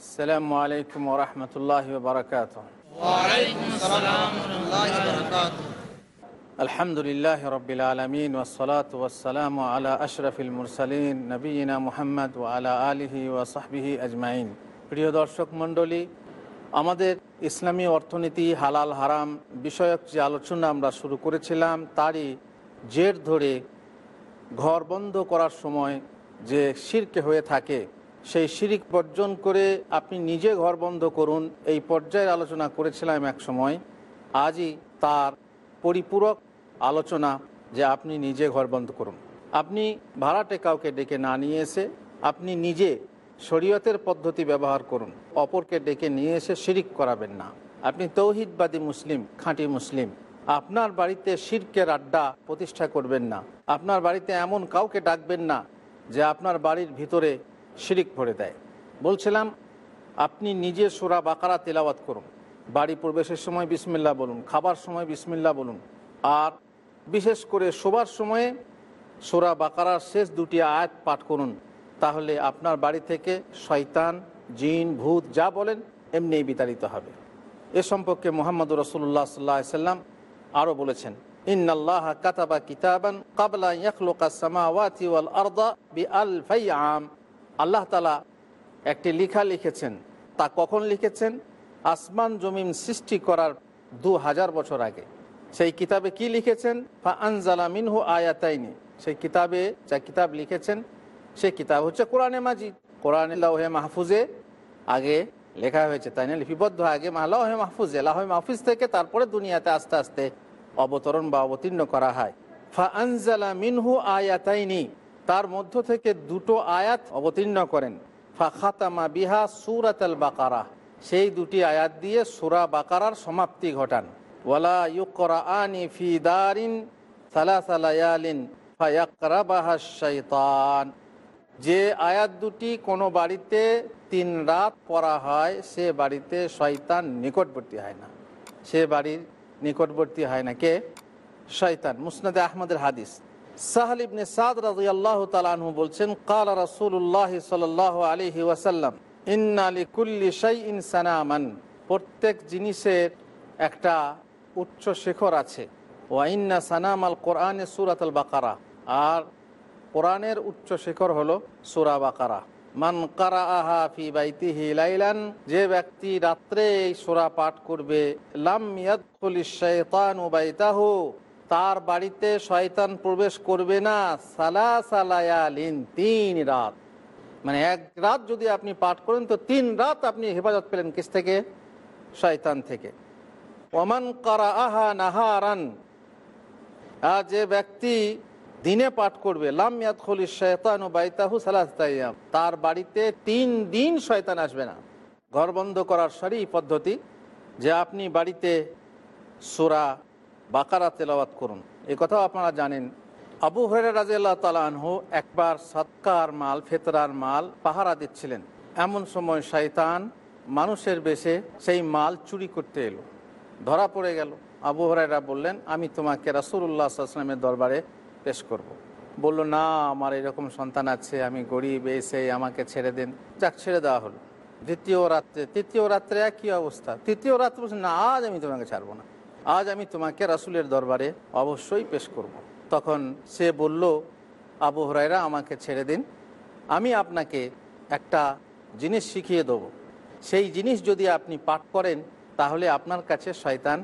السلام عليكم ورحمة الله وبركاته ওয়ালাইকুম আসসালাম রহমতুল্লাহি ওয়া বারাকাতুহু الحمد لله رب العالمين والصلاة والسلام على أشرف المرسلين نبينا محمد وعلى آله وصحبه أجمعين প্রিয় দর্শক মণ্ডলী আমাদের ইসলামী অর্থনীতি হালাল হারাম বিষয়ক যে আলোচনা আমরা শুরু করেছিলাম তারই জের ধরে ঘর বন্ধ করার সময় যে শিরকে হয়ে থাকে সেই শিরিক বর্জন করে আপনি নিজে ঘর বন্ধ করুন, এই পর্যায়ের আলোচনা করেছিলাম এক সময়। আজই তার পরিপূরক আলোচনা যে আপনি নিজে ঘর বন্ধ করুন। আপনি ভাড়াটে কাউকে ডেকে না নিয়ে এসে আপনি নিজে শরীয়তের পদ্ধতি ব্যবহার করুন। অপরকে ডেকে নিয়ে এসে শিরিক করাবেন না। আপনি তৌহিদবাদী মুসলিম, খাঁটি মুসলিম। আপনার বাড়িতে শিরকের আড্ডা প্রতিষ্ঠা করবেন না। আপনার বাড়িতে এমন কাউকে ডাকবেন না যে আপনার বাড়ির ভিতরে শিরিক ভরে দেয়। বলছিলাম, আপনি নিজে সোরা বাকারা তেলাওয়াত করুন। বাড়ি প্রবেশের সময় বিসমিল্লা বলুন, খাবার সময় বিসমিল্লা বলুন। আর বিশেষ করে শোবার সময়ে সোরা বাকারার শেষ দুটি আয়াত পাঠ করুন। তাহলে আপনার বাড়ি থেকে শয়তান, জিন, ভূত যা বলেন, এমনিই বিতাড়িত হবে। এ সম্পর্কে মোহাম্মদ রসুল্লাহ সাল্লাহ সাল্লাম আরও বলেছেন, ইন্নাল্লাহ কাতাবা কিতাবান কাবলা ইয়াখলুকা সামাওয়াতি ওয়াল আরদা বি আলফাই আম। আল্লাহ তালা একটি লিখা লিখেছেন। তা কখন লিখেছেন? আসমান জমিন সৃষ্টি করার দু হাজার বছর আগে। সেই কিতাবে কি লিখেছেন? ফা আনজালা মিনহু আয়াতাইনি। সেই কিতাবে যা কিতাব লিখেছেন সেই কিতাব হচ্ছে কোরআনে মাজিদ। কোরআন লাহে মাহফুজে আগে লেখা হয়েছে, তাই না? লিপিবদ্ধ আগে লাহে মাহফুজে লাহে মাহফুজ থেকে তারপরে দুনিয়াতে আস্তে আস্তে অবতরণ বা অবতীর্ণ করা হয়। ফা আনজালা মিনহু আয়াতাইনি। তার মধ্য থেকে দুটো আয়াত অবতীর্ণ করেন। ফা খাতামা বিহা সুরাত বাকারা। সেই দুটি আয়াত দিয়ে সুরা বাকারার সমাপ্তি ঘটান। ওয়ালা ইউকরা আনি ফি দারিন সালাসালায়ালিন ফায়াকরাবাহা শৈতান যে আয়াত দুটি কোনো বাড়িতে তিন রাত পড়া হয়, সে বাড়িতে শয়তান নিকটবর্তী হয় না। সে বাড়ির নিকটবর্তী হয় না কে? শয়তান। মুসনাদে আহমদের হাদিস। সাহাল ইবনে সাদ রাদিয়াল্লাহু তাআলা আনহু বলছেন ক্বালা রাসূলুল্লাহ সাল্লাল্লাহু আলাইহি ওয়াসাল্লাম, ইন্না লিকুল্লি শাইইন সানামান প্রত্যেক জিনিসের একটা উচ্চ শিখর আছে। ওয়া ইন্না সানাম আল কোরআনে সূরাতুল বাকারা আর কোরআনের উচ্চ শিখর হলো সূরা বাকারা। মান কারা আহা ফি বাইতিহি লাইলান যে ব্যক্তি রাত্রে এই সূরা পাঠ করবে, লাম ইয়াদখুলিশ শাইতানু বাইতাহু তার বাড়িতে শয়তান প্রবেশ করবে না। সালা সালায়ালিন তিন রাত। মানে এক রাত যদি আপনি পাঠ করেন, তো তিন রাত আপনি হেফাজত পেলেন কিস থেকে? শয়তান থেকে। ওমান করা আহা নাহারান, আর যে ব্যক্তি দিনে পাঠ করবে লামিয়াত খলি শয়তান ও বাইতাহু সালাস্তাইয়াম তার বাড়িতে তিন দিন শয়তান আসবে না। ঘর বন্ধ করার সারি পদ্ধতি যে আপনি বাড়িতে সোরা বাকারা তেলাওয়াত করুন। এ কথাও আপনারা জানেন। আবু হরের রাজিয়াল্লাহ তালানহু একবার সৎকার মাল, ফেতরার মাল পাহারা দিচ্ছিলেন। এমন সময় শয়তান মানুষের বেশে সেই মাল চুরি করতে এলো। ধরা পড়ে গেল। আবু হরাইরা বললেন, আমি তোমাকে রাসুল্লাহ আসলামের দরবারে পেশ করব। বলল, না, আমার এরকম সন্তান আছে, আমি গরিব, এসে আমাকে ছেড়ে দিন। যাক, ছেড়ে দেওয়া হলো। দ্বিতীয় রাত্রে, তৃতীয় রাত্রে একই অবস্থা। তৃতীয় রাত্রে না, আজ আমি তোমাকে ছাড়বো না। আজ আমি তোমাকে রাসুলের দরবারে অবশ্যই পেশ করব। তখন সে বলল, আবু হরাইরা আমাকে ছেড়ে দিন। আমি আপনাকে একটা জিনিস শিখিয়ে দেব। সেই জিনিস যদি আপনি পাঠ করেন, তাহলে আপনার কাছে শয়তান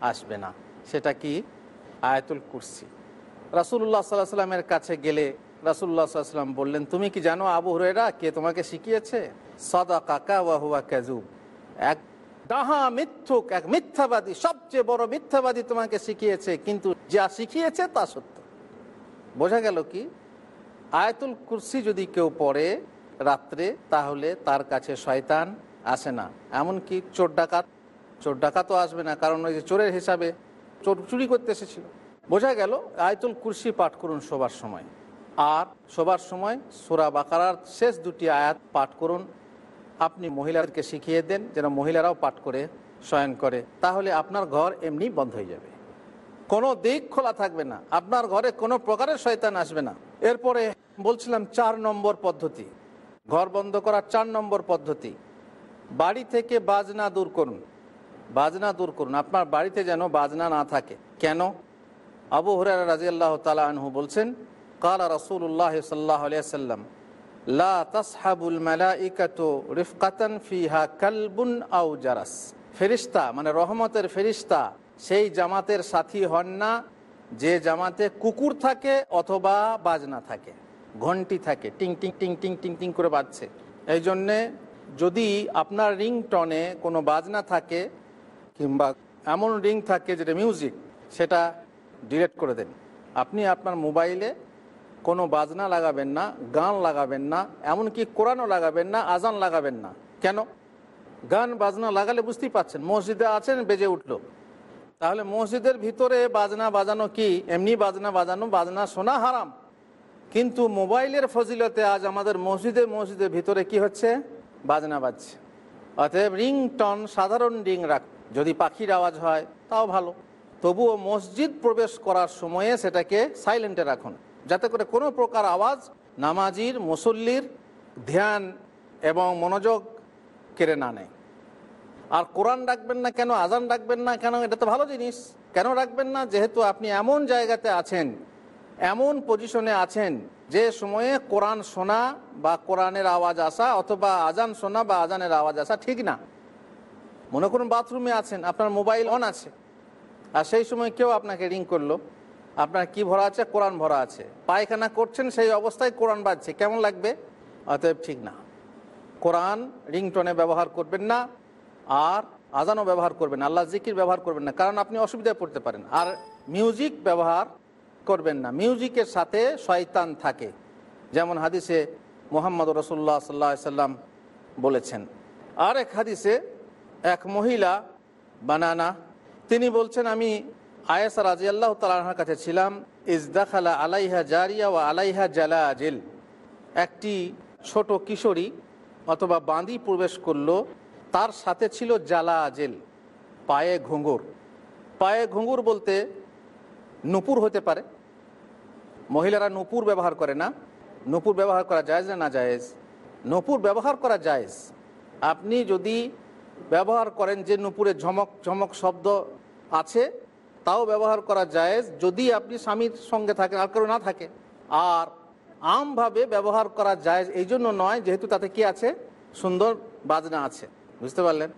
আসবে না। সেটা কি? আয়াতুল কুরসি। রাসুল্লাহ সাল্লাহ সাল্লামের কাছে গেলে রাসুল্লাহ সাল্লাম বললেন, তুমি কি জানো আবু হরেরা কে তোমাকে শিখিয়েছে? সদা কাকা ওয়াহুয়া ক্যাজুব এক ডাহা মিথ্যুক এক মিথ্যাবাদী, সবচেয়ে বড় মিথ্যাবাদী তোমাকে শিখিয়েছে, কিন্তু যা শিখিয়েছে তা সত্য। বোঝা গেল কি? আয়াতুল কুরসি যদি কেউ পড়ে রাত্রে, তাহলে তার কাছে শয়তান আসে না। এমনকি চোর ডাকাত, চোর ডাকাতও আসবে না, কারণ ওই যে চোরের হিসাবে চোর চুরি করতে এসেছিল। বোঝা গেল, আয়তুল কুরসি পাঠ করুন সবার সময়। আর সবার সময় সোরা বাকারার শেষ দুটি আয়াত পাঠ করুন। আপনি মহিলাদেরকে শিখিয়ে দেন যেন মহিলারাও পাঠ করে, শয়ন করে, তাহলে আপনার ঘর এমনি বন্ধ হয়ে যাবে। কোনো দিক খোলা থাকবে না, আপনার ঘরে কোনো প্রকারের শয়তান আসবে না। এরপরে বলছিলাম চার নম্বর পদ্ধতি, ঘর বন্ধ করার চার নম্বর পদ্ধতি, বাড়ি থেকে বাজনা দূর করুন। বাজনা দূর করুন, আপনার বাড়িতে যেন বাজনা না থাকে। কেন? আবু হরার রাজিয়াল্লাহ তালা আনহু বলছেন, কালা রসুল্লাহ সাল্লাহ সাল্লাম লা তাসহাবুল মালাইকাতু রিফকাতান ফিহা কালবুন আউ জারাস। ফেরিস্তা মানে রহমতের ফেরিস্তা, সেই জামাতের সাথী হন না, যে জামাতে কুকুর থাকে অথবা বাজনা থাকে, ঘন্টি থাকে, টিং টিং টিং টিং টিং টিং করে বাজছে। এই জন্যে যদি আপনার রিংটনে কোনো বাজনা থাকে, কিংবা এমন রিং থাকে যেটা মিউজিক, সেটা ডিলেট করে দেন। আপনি আপনার মোবাইলে কোনো বাজনা লাগাবেন না, গান লাগাবেন না, এমনকি কোরআনও লাগাবেন না, আজান লাগাবেন না। কেন? গান, বাজনা লাগালে বুঝতেই পাচ্ছেন, মসজিদে আছেন, বেজে উঠল। তাহলে মসজিদের ভিতরে বাজনা বাজানো কি? এমনি বাজনা বাজানো, বাজনা শোনা হারাম। কিন্তু মোবাইলের ফজিলতে আজ আমাদের মসজিদে, মসজিদের ভিতরে কি হচ্ছে? বাজনা বাজছে। অতএব রিংটন, সাধারণ রিং রাখ। যদি পাখির আওয়াজ হয়, তাও ভালো। তবুও মসজিদ প্রবেশ করার সময়ে সেটাকে সাইলেন্টে রাখুন। যাতে করে কোনো প্রকার আওয়াজ নামাজির, মুসল্লির ধ্যান এবং মনোযোগ কেড়ে না নেয়। আর কোরআন রাখবেন না কেন আজান রাখবেন না কেন, এটা তো ভালো জিনিস। কেন রাখবেন না? যেহেতু আপনি এমন জায়গাতে আছেন, এমন পজিশনে আছেন, যে সময়ে কোরআন শোনা বা কোরআনের আওয়াজ আসা অথবা আজান শোনা বা আজানের আওয়াজ আসা ঠিক না। মনে করুন বাথরুমে আছেন, আপনার মোবাইল অন আছে, আর সেই সময় কেউ আপনাকে রিং করল। আপনার কি ভরা আছে? কোরআন ভরা আছে। পায়খানা করছেন, সেই অবস্থায় কোরআন বাজছে। কেমন লাগবে? অতএব ঠিক না। কোরআন রিংটনে ব্যবহার করবেন না, আর আজানও ব্যবহার করবেন আল্লাহ জিকির ব্যবহার করবেন না, কারণ আপনি অসুবিধায় পড়তে পারেন। আর মিউজিক ব্যবহার করবেন না। মিউজিকের সাথে শয়তান থাকে। যেমন হাদিসে মোহাম্মদ রসুল্লাহ সাল্লা সাল্লাম বলেছেন। আর এক হাদিসে এক মহিলা, বানানা, তিনি বলছেন, আমি আয়েসা রাজি আল্লাহ তালাহার কাছে ছিলাম ইজদাখালা আলাইহা জারিয়া ও আলাইহা জালা আজেল একটি ছোট কিশোরী অথবা বাঁদি প্রবেশ করল, তার সাথে ছিল জালা আজেল পায়ে ঘুঙুর। পায়ে ঘুঙুর বলতে নুপুর হতে পারে। মহিলারা নুপুর ব্যবহার করে না। নুপুর ব্যবহার করা যায় না না জায়েজ? নুপুর ব্যবহার করা জায়েজ। আপনি যদি ব্যবহার করেন যে নুপুরে ঝমক ঝমক শব্দ আছে তাও ব্যবহার করা জায়েজ যদি আপনি স্বামীর সঙ্গে থাকেন, আর কেউ না থাকে। আর আমভাবে ব্যবহার করা জায়েজ, এই জন্য নয়, যেহেতু তাতে কি আছে? সুন্দর বাজনা আছে। বুঝতে পারলেন?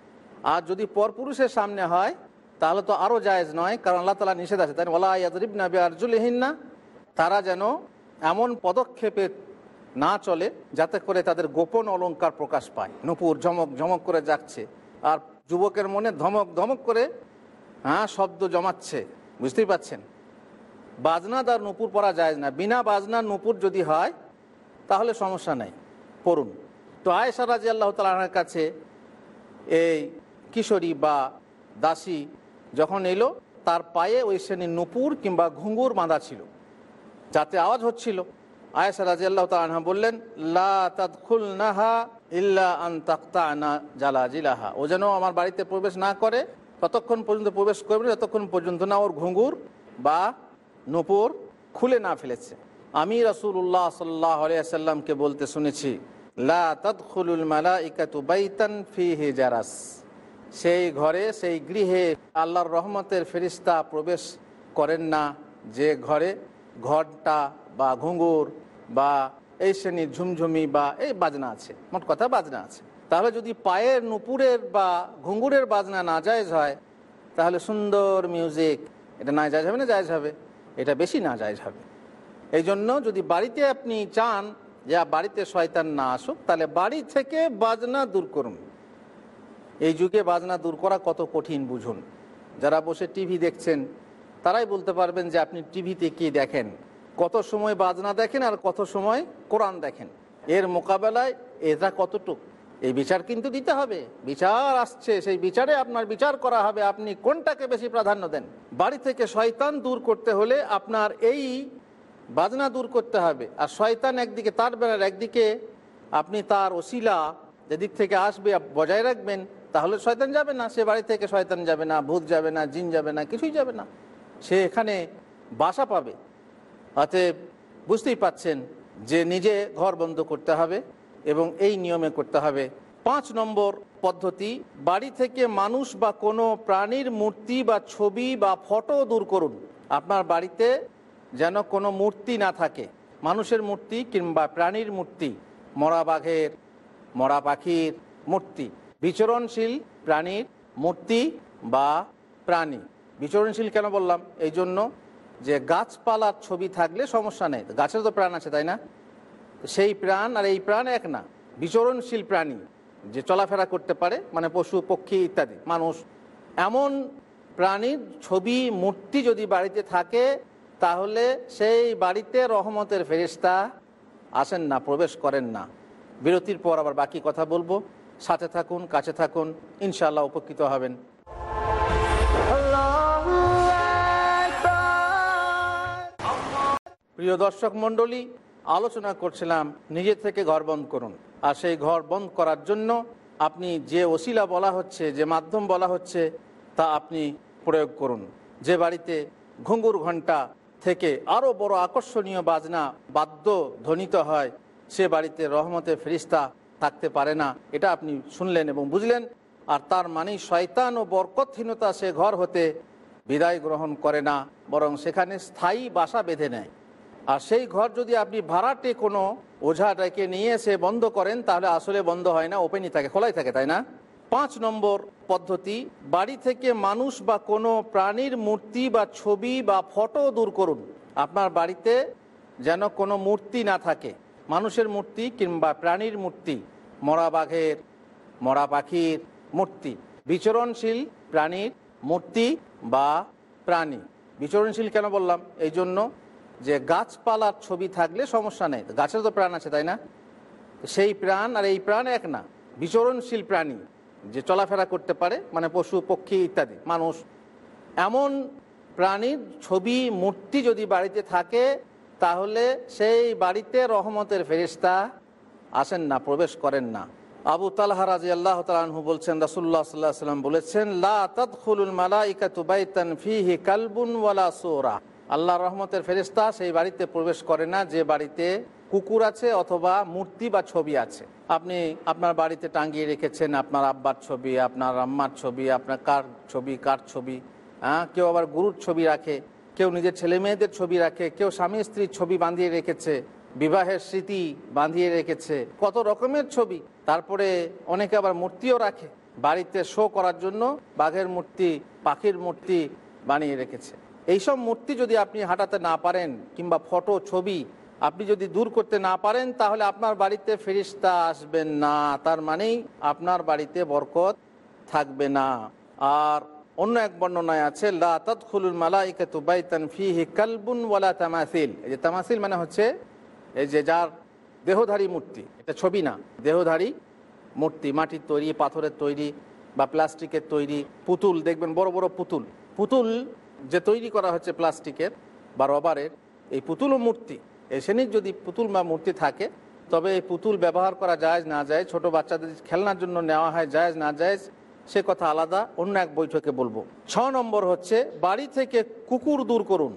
আর যদি পরপুরুষের সামনে হয়, তাহলে তো আরও জায়েজ নয়, কারণ আল্লাহ তালা নিষেধ আছে। তাই ওলা ইয়াদরিবনা বেআরজুলহিন্না, তারা যেন এমন পদক্ষেপে না চলে, যাতে করে তাদের গোপন অলঙ্কার প্রকাশ পায়। নুপুর ঝমক ঝমক করে যাচ্ছে আর যুবকের মনে ধমক ধমক করে হ্যাঁ শব্দ জমাচ্ছে, বুঝতেই পাচ্ছেন বাজনাদার নুপুর পরা যায় না। বিনা বাজনার নুপুর যদি হয়, তাহলে সমস্যা নেই। পড়ুন। তো আয়েশা রাজি আল্লাহ তালার কাছে এই কিশোরী বা দাসী যখন এলো, তার পায়ে ওই শ্রেণির নুপুর কিংবা ঘুঙ্গুর বাঁধা ছিল। যাতে আওয়াজ হচ্ছিল। আয়েশা রাজি আল্লাহ তালা বললেন, লা তাদখুল নাহা ইল্লা আন তাক্তা আনা ও যেন আমার বাড়িতে প্রবেশ না করে ততক্ষণ পর্যন্ত প্রবেশ করবে না, যতক্ষণ পর্যন্ত না ওর ঘুঙ্গুর বা নুপুর খুলে না ফেলেছে। আমি রসুল্লাহ সাল্লাহ সাল্লামকে বলতে শুনেছি লা ফিহি জারাস। সেই ঘরে সেই গৃহে আল্লাহর রহমতের ফেরিস্তা প্রবেশ করেন না। যে ঘরে ঘরটা বা ঘুঙুর বা এই শ্রেণির ঝুমঝুমি বা এই বাজনা আছে মোট কথা বাজনা আছে। তাহলে যদি পায়ের নুপুরের বা ঘুঙুরের বাজনা না জায়জ হয়, তাহলে সুন্দর মিউজিক। এটা না জায়জ হবে না জায়জ হবে? এটা বেশি না জায়জ হবে। এই জন্য যদি বাড়িতে আপনি চান যে বাড়িতে শয়তান না আসুক, তাহলে বাড়ি থেকে বাজনা দূর করুন। এই যুগে বাজনা দূর করা কত কঠিন, বুঝুন। যারা বসে টিভি দেখছেন, তারাই বলতে পারবেন যে, আপনি টিভিতে কি দেখেন? কত সময় বাজনা দেখেন আর কত সময় কোরআন দেখেন? এর মোকাবেলায় এটা কতটুক? এই বিচার কিন্তু দিতে হবে। বিচার আসছে, সেই বিচারে আপনার বিচার করা হবে। আপনি কোনটাকে বেশি প্রাধান্য দেন? বাড়ি থেকে শয়তান দূর করতে হলে আপনার এই বাজনা দূর করতে হবে। আর শয়তান একদিকে, তার বেড়ার একদিকে আপনি তার ওসিলা যেদিক থেকে আসবে বজায় রাখবেন, তাহলে শয়তান যাবে না। সে বাড়ি থেকে শয়তান যাবে না, ভূত যাবে না, জিন যাবে না, কিছুই যাবে না। সে এখানে বাসা পাবে। অতএব বুঝতেই পাচ্ছেন যে নিজে ঘর বন্ধ করতে হবে। এবং এই নিয়মে করতে হবে। পাঁচ নম্বর পদ্ধতি, বাড়ি থেকে মানুষ বা কোনো প্রাণীর মূর্তি বা ছবি বা ফটো দূর করুন। আপনার বাড়িতে যেন কোনো মূর্তি না থাকে। মানুষের মূর্তি কিংবা প্রাণীর মূর্তি, মরা বাঘের, মরা পাখির মূর্তি। বিচরণশীল প্রাণীর মূর্তি বা প্রাণী। বিচরণশীল কেন বললাম? এই জন্য যে গাছপালার ছবি থাকলে সমস্যা নেই। গাছের তো প্রাণ আছে, তাই না? সেই প্রাণ আর এই প্রাণ এক না বিচরণশীল প্রাণী যে চলাফেরা করতে পারে মানে পশু পক্ষী ইত্যাদি। মানুষ এমন প্রাণীর ছবি মূর্তি যদি বাড়িতে থাকে তাহলে সেই বাড়িতে রহমতের ফেরিস্তা আসেন না প্রবেশ করেন না। বিরতির পর আবার বাকি কথা বলব। সাথে থাকুন কাছে থাকুন ইনশাল্লাহ উপকৃত হবেন। প্রিয় দর্শক মণ্ডলী আলোচনা করছিলাম, নিজে থেকে ঘর বন্ধ করুন। আর সেই ঘর বন্ধ করার জন্য আপনি যে ওসিলা বলা হচ্ছে, যে মাধ্যম বলা হচ্ছে, তা আপনি প্রয়োগ করুন। যে বাড়িতে ঘুঙ্গুর ঘণ্টা থেকে আরও বড় আকর্ষণীয় বাজনা বাদ্য ধ্বনিত হয়, সে বাড়িতে রহমতে ফেরিস্তা থাকতে পারে না। এটা আপনি শুনলেন এবং বুঝলেন। আর তার মানেই শয়তান ও বরকতহীনতা সে ঘর হতে বিদায় গ্রহণ করে না, বরং সেখানে স্থায়ী বাসা বেঁধে নেয়। আর সেই ঘর যদি আপনি ভাড়াটে কোনো ওঝাটাকে নিয়ে এসে বন্ধ করেন, তাহলে আসলে বন্ধ হয় না ওপেনই থাকে, খোলাই থাকে, তাই না? পাঁচ নম্বর পদ্ধতি, বাড়ি থেকে মানুষ বা কোনো প্রাণীর মূর্তি বা ছবি বা ফটো দূর করুন। আপনার বাড়িতে যেন কোনো মূর্তি না থাকে, মানুষের মূর্তি কিংবা প্রাণীর মূর্তি, মরা বাঘের, মরা পাখির মূর্তি। বিচরণশীল প্রাণীর মূর্তি বা প্রাণী। বিচরণশীল কেন বললাম? এই জন্য যে গাছপালার ছবি থাকলে সমস্যা নেই। গাছের তো প্রাণ আছে, তাই না? সেই প্রাণ আর এই প্রাণ এক না। বিচরণশীল প্রাণী যে চলাফেরা করতে পারে মানে পশু, পক্ষী ইত্যাদি, মানুষ। এমন প্রাণীর ছবি, মূর্তি যদি বাড়িতে থাকে, তাহলে সেই বাড়িতে রহমতের ফেরিস্তা আসেন না, প্রবেশ করেন না। আবু তালহা রাজি আল্লাহ তালু বলছেন রাসুল্লাহ সাল্লাহ সাল্লাম বলেছেন, লা তদখুলুল মালাইকা তুবাইতান ফিহি কালবুন ওয়ালা সোরা। আল্লাহ রহমতের ফেরিস্তা সেই বাড়িতে প্রবেশ করে না, যে বাড়িতে কুকুর আছে অথবা মূর্তি বা ছবি আছে। আপনি আপনার বাড়িতে টাঙ্গিয়ে রেখেছেন আপনার আব্বার ছবি, আপনার আম্মার ছবি, আপনার কার ছবি কার ছবি হ্যাঁ? কেউ আবার গুরুর ছবি রাখে, কেউ নিজের ছেলে মেয়েদের ছবি রাখে, কেউ স্বামী স্ত্রীর ছবি বাঁধিয়ে রেখেছে, বিবাহের স্মৃতি বাঁধিয়ে রেখেছে, কত রকমের ছবি। তারপরে অনেকে আবার মূর্তিও রাখে, বাড়িতে শো করার জন্য বাঘের মূর্তি, পাখির মূর্তি বানিয়ে রেখেছে। এইসব মূর্তি যদি আপনি হাঁটাতে না পারেন কিংবা ফটো, ছবি আপনি যদি দূর করতে না পারেন, তাহলে আপনার বাড়িতে ফেরিস্তা আসবেন না। তার মানেই আপনার বাড়িতে বরকত থাকবে না। আর অন্য এক বর্ণনায় আছে তামাসিল। এই যে তামাসিল মানে হচ্ছে, এই যে যার দেহধারী মূর্তি, এটা ছবি না, দেহধারী মূর্তি, মাটির তৈরি, পাথরের তৈরি বা প্লাস্টিকের তৈরি পুতুল, দেখবেন বড় বড় পুতুল। পুতুল যে তৈরি করা হচ্ছে প্লাস্টিকের বা রবারের, এই পুতুল ও মূর্তি, এই শ্রেণির যদি পুতুল বা মূর্তি থাকে, তবে এই পুতুল ব্যবহার করা যায় না যায় ছোট বাচ্চাদের খেলনার জন্য নেওয়া হয় যায় না যায় সে কথা আলাদা, অন্য এক বৈঠকে বলব। ছ নম্বর হচ্ছে, বাড়ি থেকে কুকুর দূর করুন।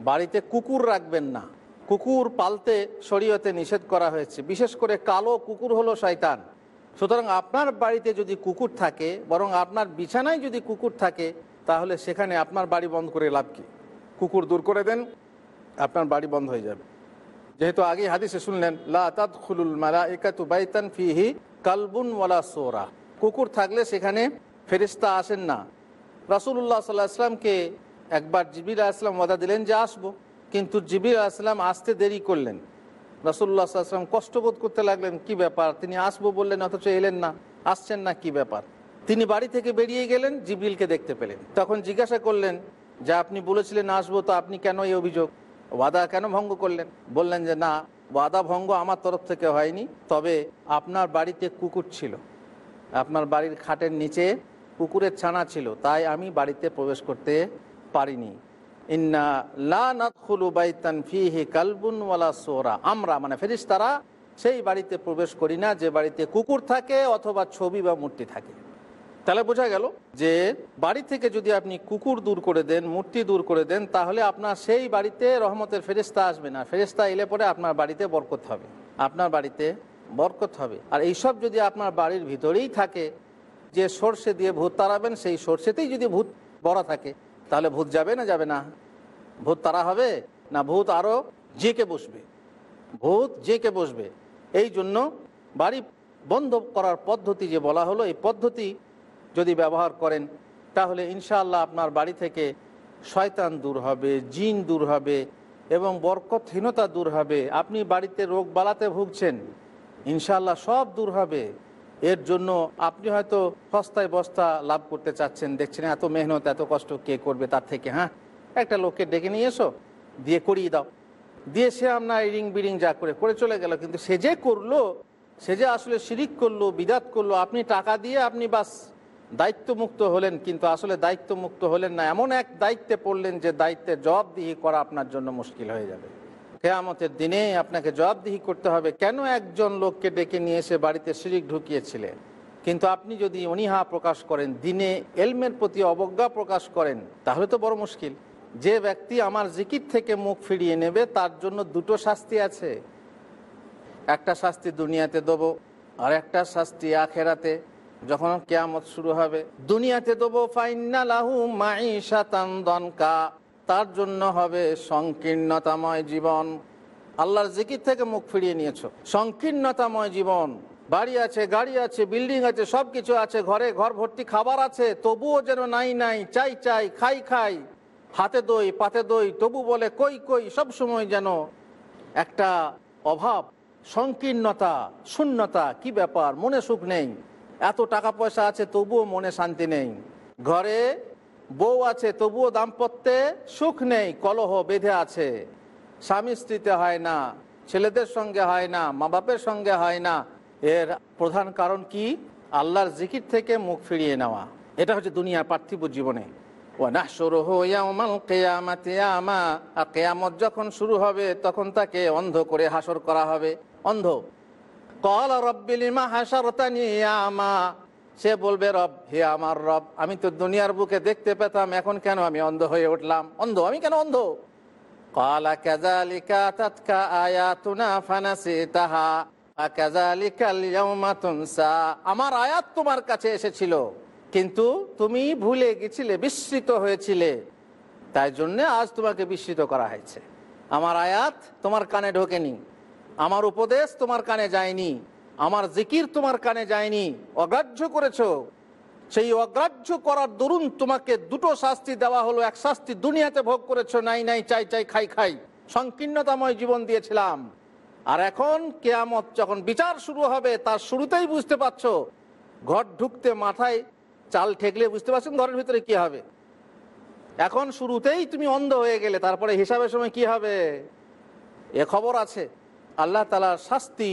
বাড়িতে কুকুর রাখবেন না। কুকুর পালতে শরীয়তে নিষেধ করা হয়েছে। বিশেষ করে কালো কুকুর হলো শয়তান। সুতরাং আপনার বাড়িতে যদি কুকুর থাকে, বরং আপনার বিছানায় যদি কুকুর থাকে তাহলে সেখানে আপনার বাড়ি বন্ধ করে লাভ কি? কুকুর দূর করে দেন, আপনার বাড়ি বন্ধ হয়ে যাবে। যেহেতু আগে হাদিসে শুনলেন, লা তাদখুলুল মালাইকাতু বাইতান ফিহি কালবুন সোরা। কুকুর থাকলে সেখানে ফেরিস্তা আসেন না। রাসূলুল্লাহ সাল্লাহ আসলামকে একবার জিবির আসলাম ওয়াদা দিলেন যে আসব, কিন্তু জিবির আসলাম আসতে দেরি করলেন। রাসুল্লাহ আসলাম কষ্টবোধ করতে লাগলেন, কি ব্যাপার? তিনি আসব বললেন, অথচ এলেন না। আসছেন না, কি ব্যাপার? তিনি বাড়ি থেকে বেরিয়ে গেলেন, জিবরিলকে দেখতে পেলেন। তখন জিজ্ঞাসা করলেন, যে আপনি বলেছিলেন আসব, তো আপনি কেন এই অভিযোগ? ওয়াদা কেন ভঙ্গ করলেন? বললেন যে, না, ওয়াদা ভঙ্গ আমার তরফ থেকে হয়নি, তবে আপনার বাড়িতে কুকুর ছিল। আপনার বাড়ির খাটের নিচে কুকুরের ছানা ছিল, তাই আমি বাড়িতে প্রবেশ করতে পারিনি। ইন্না লা নাদখুলু বাইতান ফিহি কালবুন ওয়ালা সোরা। আমরা মানে ফেরেশতারা, সেই বাড়িতে প্রবেশ করি না, যে বাড়িতে কুকুর থাকে অথবা ছবি বা মূর্তি থাকে। তাহলে বোঝা গেল যে বাড়ি থেকে যদি আপনি কুকুর দূর করে দেন, মূর্তি দূর করে দেন, তাহলে আপনার সেই বাড়িতে রহমতের ফেরিস্তা আসবে না। ফেরিস্তা এলে পরে আপনার বাড়িতে বরকত হবে। আপনার বাড়িতে বরকত হবে। আর এইসব যদি আপনার বাড়ির ভিতরেই থাকে, যে সর্ষে দিয়ে ভূত তাড়াবেন, সেই সর্ষেতেই যদি ভূত বড়া থাকে, তাহলে ভূত যাবে না যাবে না। ভূত তারা হবে না, ভূত আরও জেকে বসবে। ভূত জেকে বসবে। এই জন্য বাড়ি বন্ধ করার পদ্ধতি যে বলা হলো, এই পদ্ধতি যদি ব্যবহার করেন, তাহলে ইনশাআল্লাহ আপনার বাড়ি থেকে শয়তান দূর হবে, জিন দূর হবে এবং বরকতহীনতা দূর হবে। আপনি বাড়িতে রোগ বালাতে ভুগছেন, ইনশাআল্লাহ সব দূর হবে। এর জন্য আপনি হয়তো সস্তায় বস্তা লাভ করতে চাচ্ছেন, দেখছেন এত মেহনত, এত কষ্ট কে করবে তার থেকে হ্যাঁ? একটা লোককে ডেকে নিয়ে এসো, দিয়ে করিয়ে দাও। দিয়ে সে আপনার রিং বিরিং যা করে করে চলে গেল। কিন্তু সে যে করল, সে যে আসলে শিরিক করল, বিদাত করল, আপনি টাকা দিয়ে আপনি বাস দায়িত্বমুক্ত হলেন, কিন্তু আসলে দায়িত্বমুক্ত হলেন না। এমন এক দায়িত্বে পড়লেন যে দায়িত্বের জবাবদিহি করা আপনার জন্য মুশকিল হয়ে যাবে। কেয়ামতের দিনে আপনাকে জবাবদিহি করতে হবে, কেন একজন লোককে ডেকে নিয়ে এসে বাড়িতে শিরিক ঢুকিয়েছিলেন? কিন্তু আপনি যদি অনীহা প্রকাশ করেন, দিনে এলমের প্রতি অবজ্ঞা প্রকাশ করেন, তাহলে তো বড় মুশকিল। যে ব্যক্তি আমার জিকির থেকে মুখ ফিরিয়ে নেবে, তার জন্য দুটো শাস্তি আছে। একটা শাস্তি দুনিয়াতে দেবো, আর একটা শাস্তি আখেরাতে। যখন কেয়ামত শুরু হবে, দুনিয়াতে দেবো ফাইন্না লাহু মাইশাতান দনকা, তার জন্য হবে সংকীর্ণতাময় জীবন। আল্লাহর জিকির থেকে মুখ ফিরিয়ে নিয়েছো। সংকীর্ণতাময় জীবন। বাড়ি আছে, গাড়ি আছে, বিল্ডিং আছে সব কিছু আছে, ঘরে ঘর ভর্তি, খাবার আছে, তবুও যেন নাই নাই, চাই চাই, খাই খাই। হাতে দই, পাতে দই, তবু বলে কই কই, সব সময় যেন একটা অভাব, সংকীর্ণতা, শূন্যতা, কি ব্যাপার, মনে সুখ নেই। এত টাকা পয়সা আছে, তবুও মনে শান্তি নেই। ঘরে বউ আছে, তবুও দাম্পত্যে সুখ নেই, কলহ বেঁধে আছে। স্বামী স্ত্রীতে হয় না, ছেলেদের সঙ্গে হয় না মা বাপের সঙ্গে হয় না। এর প্রধান কারণ কি? আল্লাহর জিকির থেকে মুখ ফিরিয়ে নেওয়া। এটা হচ্ছে দুনিয়ার পার্থিব জীবনে। কেয়ামত যখন শুরু হবে, তখন তাকে অন্ধ করে হাসর করা হবে। অন্ধ। কল রব্বিলিমা হাসারতানি আমা সে বলবে, রব, হে আমার রব, আমি তো দুনিয়ার বুকে দেখতে পেতাম, এখন কেন আমি অন্ধ হয়ে উঠলাম? অন্ধ? আমি কেন অন্ধ? কলা কাজালিকা তাৎকা আয়াতুনা ফানাসি তাহা আমার আয়াত তোমার কাছে এসেছিল, কিন্তু তুমি ভুলে গেছিলে, বিস্মৃত হয়েছিলে। তাই জন্যে আজ তোমাকে বিস্মৃত করা হয়েছে। আমার আয়াত তোমার কানে ঢোকেনি। আমার উপদেশ তোমার কানে যায়নি, আমার জিকির তোমার কানে যায়নি, অগ্রাহ্য করেছ। সেই অগ্রাহ্য করার দরুন তোমাকে দুটো শাস্তি দেওয়া হলো, এক শাস্তি দুনিয়াতে ভোগ করেছ, নাই নাই, চাই চাই, খাই খাই। সংকীর্ণতাময় জীবন দিয়েছিলাম। আর এখন কেয়ামত যখন বিচার শুরু হবে, তার শুরুতেই বুঝতে পারছ, ঘর ঢুকতে মাথায় চাল ঠেকলে বুঝতে পারছেন ঘরের ভিতরে কি হবে। এখন শুরুতেই তুমি অন্ধ হয়ে গেলে, তারপরে হিসাবের সময় কি হবে? এ খবর আছে। আল্লাহ তালার শাস্তি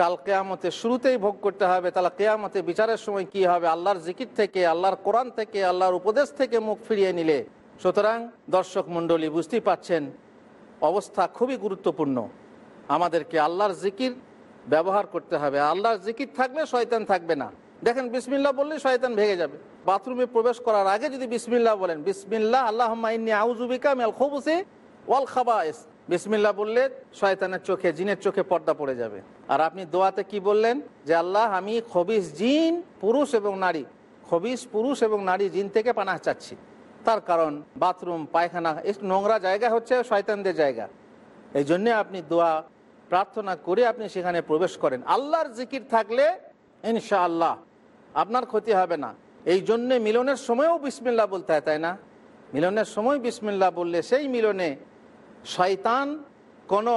কাল কেয়ামতে শুরুতেই ভোগ করতে হবে। তাহলে কেয়ামতে বিচারের সময় কি হবে? আল্লাহর জিকির থেকে, আল্লাহর কোরআন থেকে, আল্লাহর উপদেশ থেকে মুখ ফিরিয়ে নিলে। সুতরাং দর্শক মণ্ডলী, বুঝতেই পাচ্ছেন অবস্থা খুবই গুরুত্বপূর্ণ। আমাদেরকে আল্লাহর জিকির ব্যবহার করতে হবে। আল্লাহর জিকির থাকলে শয়তান থাকবে না। দেখেন বিসমিল্লা বললে শয়তান ভেঙে যাবে। বাথরুমে প্রবেশ করার আগে যদি বিসমিল্লা বলেন বিসমিল্লা আল্লাহ আউজুবিকা মেল খবুসে ওয়াল খাবায়েস বিসমিল্লা বললে শয়তানের চোখে, জিনের চোখে পর্দা পড়ে যাবে। আর আপনি দোয়াতে কি বললেন? যে আল্লাহ, আমি খবিস জিন, পুরুষ এবং নারী। খবিস পুরুষ এবং নারী জিন থেকে পানাহ চাচ্ছি। তার কারণ বাথরুম, পায়খানা একটু নোংরা জায়গা হচ্ছে শয়তানদের জায়গা। এই জন্যে আপনি দোয়া, প্রার্থনা করে আপনি সেখানে প্রবেশ করেন। আল্লাহর জিকির থাকলে ইনশা আল্লাহ আপনার ক্ষতি হবে না। এই জন্যে মিলনের সময়ও বিসমিল্লা বলতে হয়, তাই না? মিলনের সময় বিসমিল্লা বললে সেই মিলনে শয়তান কোনো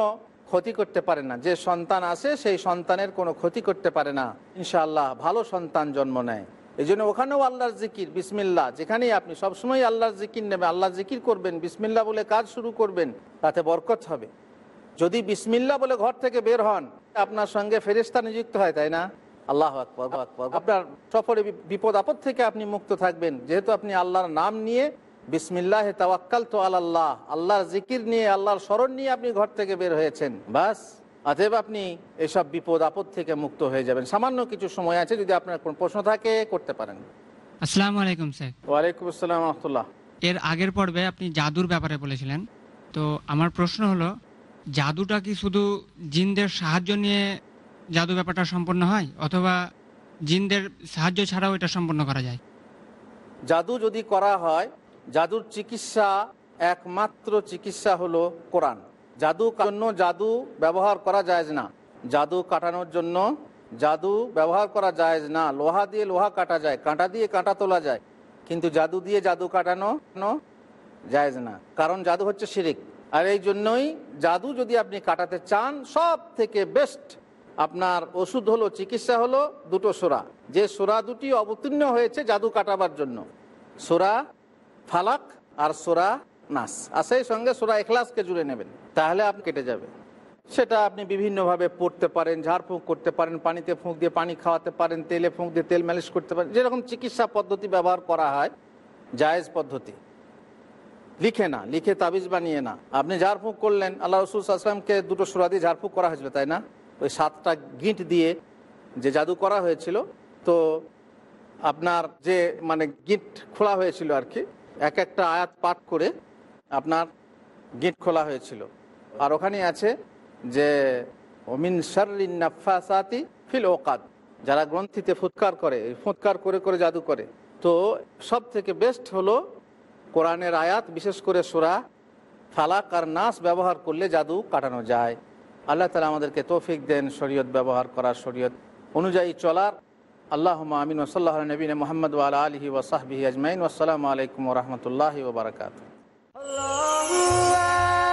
ক্ষতি করতে পারে না। যে সন্তান আছে, সেই সন্তানের কোনো ক্ষতি করতে পারে না। ইনশাআল্লাহ, ভালো সন্তান জন্ম নেয়। এই জন্য ওখানেও আল্লাহর জিকির বিসমিল্লা যেখানেই আপনি সবসময় আল্লাহর জিকির নেবেন আল্লাহ জিকির করবেন বিসমিল্লা বলে কাজ শুরু করবেন, তাতে বরকত হবে। যদি বিসমিল্লা বলে ঘর থেকে বের হন, আপনার সঙ্গে ফেরিস্তা নিযুক্ত হয়, তাই না? আল্লাহ আকবর আপনার সফরে বিপদ আপদ থেকে আপনি মুক্ত থাকবেন। যেহেতু আপনি আল্লাহর নাম নিয়ে বিসমিল্লাহ তাওয়াক্কাল তো আল্লাহ আল্লাহর জিকির নিয়ে আল্লাহর স্মরণ নিয়ে আপনি ঘর থেকে বের হয়েছেন। বাস অতএব আপনি এসব বিপদ আপদ থেকে মুক্ত হয়ে যাবেন। সামান্য কিছু সময় আছে যদি আপনার কোনো প্রশ্ন থাকে করতে পারেন। আসসালামু আলাইকুম স্যার। ওয়ালাইকুম আসসালাম রহমতুল্লাহ। এর আগের পর্বে আপনি জাদুর ব্যাপারে বলেছিলেন। তো আমার প্রশ্ন হলো জাদুটা কি শুধু জিনদের সাহায্য নিয়ে জাদু ব্যাপারটা সম্পন্ন হয় অথবা জিনদের সাহায্য ছাড়াও এটা সম্পন্ন করা যায়? জাদু যদি করা হয় জাদুর চিকিৎসা একমাত্র চিকিৎসা হলো কোরআন। জাদু জন্য জাদু ব্যবহার করা যায় না। জাদু কাটানোর জন্য জাদু ব্যবহার করা যায় না। লোহা দিয়ে লোহা কাটা যায়, কাঁটা দিয়ে কাঁটা তোলা যায়। কিন্তু জাদু দিয়ে জাদু কাটানো জায়েজ না। কারণ জাদু হচ্ছে শিরিক। আর এই জন্যই জাদু যদি আপনি কাটাতে চান সব থেকে বেস্ট আপনার ওষুধ হলো, চিকিৎসা হলো দুটো সোরা। যে সোরা দুটি অবতীর্ণ হয়েছে জাদু কাটাবার জন্য। সোরা ফালাক আর সোরা নাস। আর সেই সঙ্গে সোরা এখলাসকে জুড়ে নেবেন। তাহলে আপনি কেটে যাবে। সেটা আপনি বিভিন্নভাবে পড়তে পারেন ঝাড়ফুঁক করতে পারেন, পানিতে ফুঁক দিয়ে পানি খাওয়াতে পারেন, তেলে ফুঁক দিয়ে তেল মালিশ করতে পারেন। যেরকম চিকিৎসা পদ্ধতি ব্যবহার করা হয়, জায়েজ পদ্ধতি। লিখে না, লিখে তাবিজ বানিয়ে না। আপনি ঝাড়ফুঁক করলেন, আল্লাহ রসুল আসলামকে দুটো সুরা দিয়ে ঝাড়ফুঁক করা হয়েছিল, তাই না? ওই সাতটা গিঁট দিয়ে যে জাদু করা হয়েছিল, তো আপনার যে মানে গিট খোলা হয়েছিল আর কি এক একটা আয়াত পাঠ করে আপনার গেট খোলা হয়েছিল। আর ওখানে আছে যে অমিন শারিনাফাসাতি ফিল ওকাদ যারা গ্রন্থিতে ফুৎকার করে ফুৎকার করে করে জাদু করে। তো সব থেকে বেস্ট হলো কোরআনের আয়াত, বিশেষ করে সোরা ফালাক আর নাস ব্যবহার করলে জাদু কাটানো যায়। আল্লাহ তালা আমাদেরকে তৌফিক দেন শরীয়ত ব্যবহার করার শরীয়ত অনুযায়ী চলার। اللهم آمين وصلى الله على نبينا محمد وعلى آله وصحبه أجمعين والسلام عليكم ورحمة الله وبركاته.